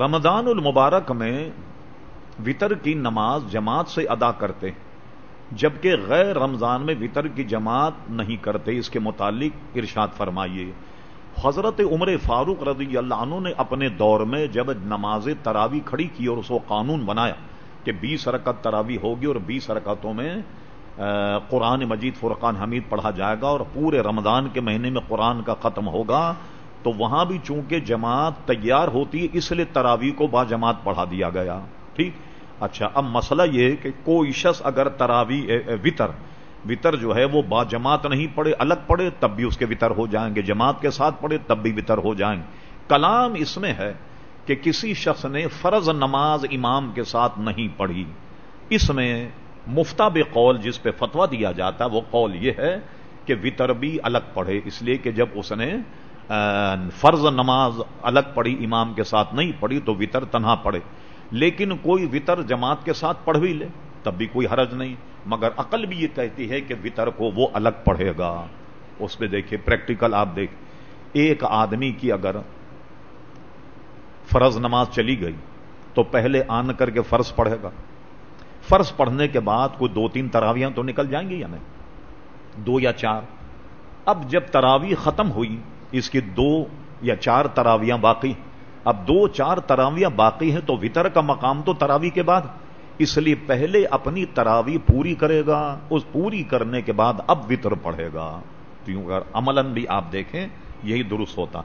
رمضان المبارک میں وطر کی نماز جماعت سے ادا کرتے جبکہ غیر رمضان میں وطر کی جماعت نہیں کرتے، اس کے متعلق ارشاد فرمائیے۔ حضرت عمر فاروق رضی اللہ عنہ نے اپنے دور میں جب نماز تراوی کھڑی کی اور اس کو قانون بنایا کہ بیس رکعت تراوی ہوگی اور بیس رکعتوں میں قرآن مجید فرقان حمید پڑھا جائے گا اور پورے رمضان کے مہینے میں قرآن کا ختم ہوگا تو وہاں بھی چونکہ جماعت تیار ہوتی ہے، اس لیے تراوی کو با جماعت پڑھا دیا گیا۔ ٹھیک؟ اچھا اب مسئلہ یہ کہ کوئی شخص اگر تراوی وطر وطر جو ہے وہ با جماعت نہیں پڑے الگ پڑے تب بھی اس کے وطر ہو جائیں گے۔ جماعت کے ساتھ پڑے تب بھی وطر ہو جائیں گے۔ کلام اس میں ہے کہ کسی شخص نے فرض نماز امام کے ساتھ نہیں پڑھی۔ اس میں مفتاب قول جس پہ فتوا دیا جاتا وہ قول یہ ہے کہ وطر بھی الگ پڑھے۔ اس لیے کہ جب اس نے فرض نماز الگ پڑھی، امام کے ساتھ نہیں پڑھی تو وطر تنہا پڑھے۔ لیکن کوئی وطر جماعت کے ساتھ پڑھ بھی لے، تب بھی کوئی حرج نہیں۔ مگر عقل بھی یہ کہتی ہے کہ وطر کو وہ الگ پڑھے گا۔ اس پہ دیکھیے پریکٹیکل آپ دیکھ۔ ایک آدمی کی اگر فرض نماز چلی گئی تو پہلے آن کر کے فرض پڑھے گا۔ فرض پڑھنے کے بعد کوئی دو تین تراویاں تو نکل جائیں گی یا نہیں؟ دو یا چار۔ اب جب تراوی ختم ہوئی اس کی دو یا چار تراویاں باقی اب دو چار تراویاں باقی ہیں تو وطر کا مقام تو تراوی کے بعد۔ اس لیے پہلے اپنی تراوی پوری کرے گا، اس پوری کرنے کے بعد اب وطر پڑھے گا۔ کیونکہ اگر عملاً بھی آپ دیکھیں، یہی درست ہوتا۔